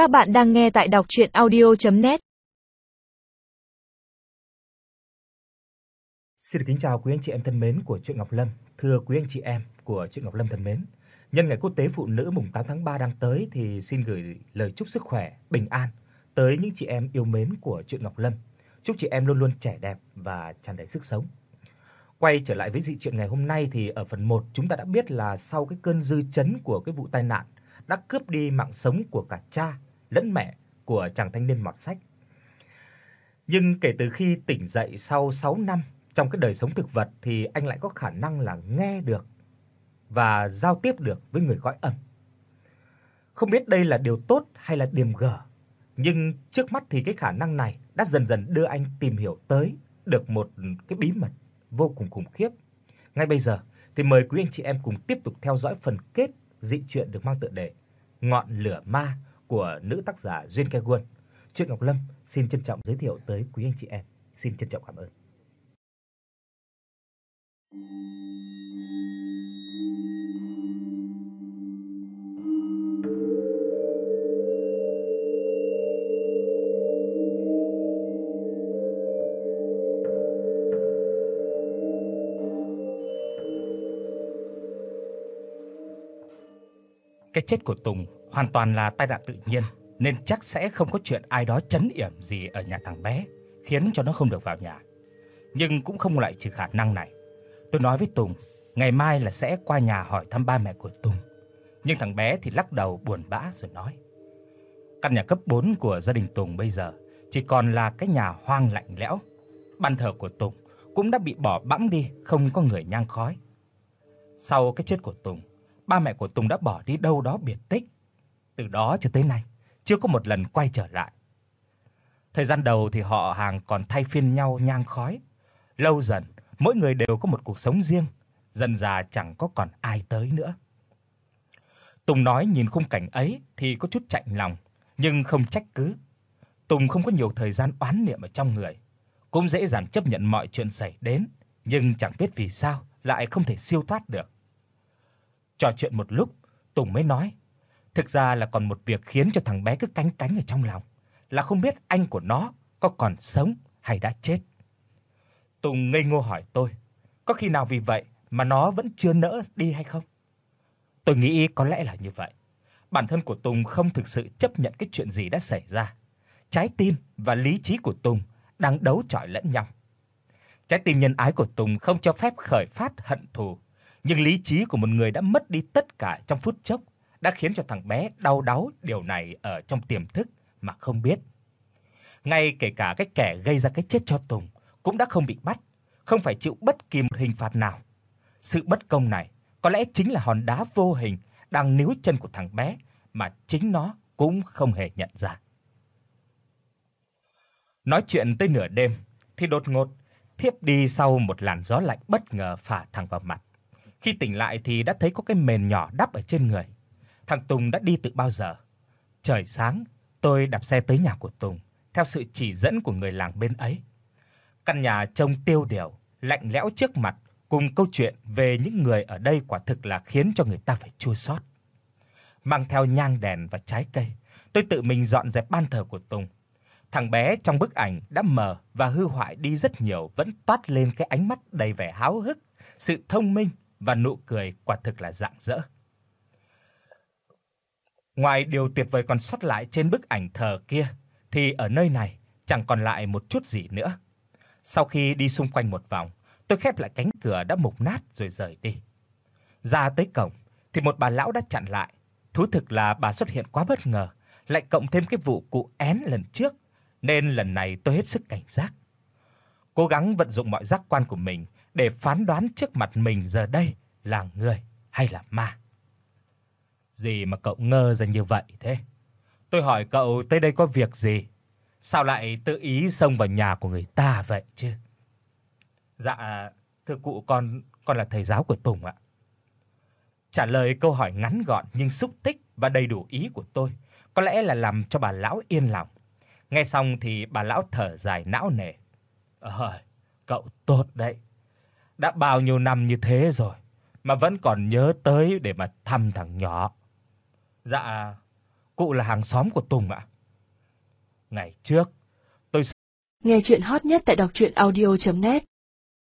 Các bạn đang nghe tại đọc audio net Xin được kính chào quý anh chị em thân mến của truyện Ngọc Lâm. Thưa quý anh chị em của truyện Ngọc Lâm thân mến, nhân ngày quốc tế phụ nữ mùng 8 tháng 3 đang tới thì xin gửi lời chúc sức khỏe, bình an tới những chị em yêu mến của truyện Ngọc Lâm. Chúc chị em luôn luôn trẻ đẹp và tràn đầy sức sống. Quay trở lại với dị truyện ngày hôm nay thì ở phần 1 chúng ta đã biết là sau cái cơn dư chấn của cái vụ tai nạn đã cướp đi mạng sống của cả cha lẫn mẹ của chàng thanh niên mặc sách. Nhưng kể từ khi tỉnh dậy sau 6 năm trong cái đời sống thực vật thì anh lại có khả năng là nghe được và giao tiếp được với người gọi âm. Không biết đây là điều tốt hay là điểm gở, nhưng trước mắt thì cái khả năng này đã dần dần đưa anh tìm hiểu tới được một cái bí mật vô cùng khủng khiếp. Ngay bây giờ thì mời quý anh chị em cùng tiếp tục theo dõi phần kết dị truyện được mang tựa đề Ngọn lửa ma của nữ tác giả Duyên Kê Quân. Truyện Ngọc Lâm xin trân trọng giới thiệu tới quý anh chị em. Xin trân trọng cảm ơn. Cái chết của Tùng hoàn toàn là tai nạn tự nhiên, nên chắc sẽ không có chuyện ai đó chấn yểm gì ở nhà thằng bé, khiến cho nó không được vào nhà. Nhưng cũng không loại trừ khả năng này. Tôi nói với Tùng, ngày mai là sẽ qua nhà hỏi thăm ba mẹ của Tùng. Nhưng thằng bé thì lắc đầu buồn bã rồi nói: Căn nhà cấp 4 của gia đình Tùng bây giờ chỉ còn là cái nhà hoang lạnh lẽo. Ban thờ của Tùng cũng đã bị bỏ bẵng đi, không có người nhang khói. Sau cái chết của Tùng, ba mẹ của Tùng đã bỏ đi đâu đó biệt tích. Từ đó cho tới nay, chưa có một lần quay trở lại. Thời gian đầu thì họ hàng còn thay phiên nhau nhang khói. Lâu dần, mỗi người đều có một cuộc sống riêng, dần dà chẳng có còn ai tới nữa. Tùng nói nhìn khung cảnh ấy thì có chút chạnh lòng, nhưng không trách cứ. Tùng không có nhiều thời gian oán niệm ở trong người, cũng dễ dàng chấp nhận mọi chuyện xảy đến, nhưng chẳng biết vì sao lại không thể siêu thoát được. Trò chuyện một lúc, Tùng mới nói, thực ra là còn một việc khiến cho thằng bé cứ cánh cánh ở trong lòng, là không biết anh của nó có còn sống hay đã chết. Tùng ngây ngô hỏi tôi, có khi nào vì vậy mà nó vẫn chưa nỡ đi hay không? Tôi nghĩ có lẽ là như vậy. Bản thân của Tùng không thực sự chấp nhận cái chuyện gì đã xảy ra. Trái tim và lý trí của Tùng đang đấu chọi lẫn nhau. Trái tim nhân ái của Tùng không cho phép khởi phát hận thù, nhưng lý trí của một người đã mất đi tất cả trong phút chốc đã khiến cho thằng bé đau đáu điều này ở trong tiềm thức mà không biết. Ngay kể cả cái kẻ gây ra cái chết cho Tùng cũng đã không bị bắt, không phải chịu bất kỳ một hình phạt nào. Sự bất công này có lẽ chính là hòn đá vô hình đang níu chân của thằng bé mà chính nó cũng không hề nhận ra. Nói chuyện tới nửa đêm thì đột ngột thiếp đi sau một làn gió lạnh bất ngờ phả thẳng vào mặt. Khi tỉnh lại thì đã thấy có cái mền nhỏ đắp ở trên người. Thằng Tùng đã đi từ bao giờ? Trời sáng, tôi đạp xe tới nhà của Tùng, theo sự chỉ dẫn của người làng bên ấy. Căn nhà trông tiêu điều, lạnh lẽo trước mặt, cùng câu chuyện về những người ở đây quả thực là khiến cho người ta phải chua xót. Mang theo nhang đèn và trái cây, tôi tự mình dọn dẹp ban thờ của Tùng. Thằng bé trong bức ảnh đã mờ và hư hoại đi rất nhiều vẫn toát lên cái ánh mắt đầy vẻ háo hức, sự thông minh và nụ cười quả thực là rạng rỡ. Ngoài điều tuyệt vời còn sót lại trên bức ảnh thờ kia thì ở nơi này chẳng còn lại một chút gì nữa. Sau khi đi xung quanh một vòng, tôi khép lại cánh cửa đã mục nát rồi rời đi. Ra tới cổng thì một bà lão đã chặn lại. Thú thực là bà xuất hiện quá bất ngờ, lại cộng thêm cái vụ cụ én lần trước, nên lần này tôi hết sức cảnh giác. Cố gắng vận dụng mọi giác quan của mình để phán đoán trước mặt mình giờ đây là người hay là ma. Gì mà cậu ngơ ra như vậy thế? Tôi hỏi cậu tới đây có việc gì? Sao lại tự ý xông vào nhà của người ta vậy chứ? Dạ, thưa cụ con con là thầy giáo của Tùng ạ. Trả lời câu hỏi ngắn gọn nhưng xúc tích và đầy đủ ý của tôi, có lẽ là làm cho bà lão yên lòng. Nghe xong thì bà lão thở dài não nề. "Ờ, cậu tốt đấy. Đã bao nhiêu năm như thế rồi mà vẫn còn nhớ tới để mà thăm thằng nhỏ." Dạ, Cụ là hàng xóm của Tùng ạ. Ngày trước, tôi Nghe chuyện hot nhất tại đọc audio net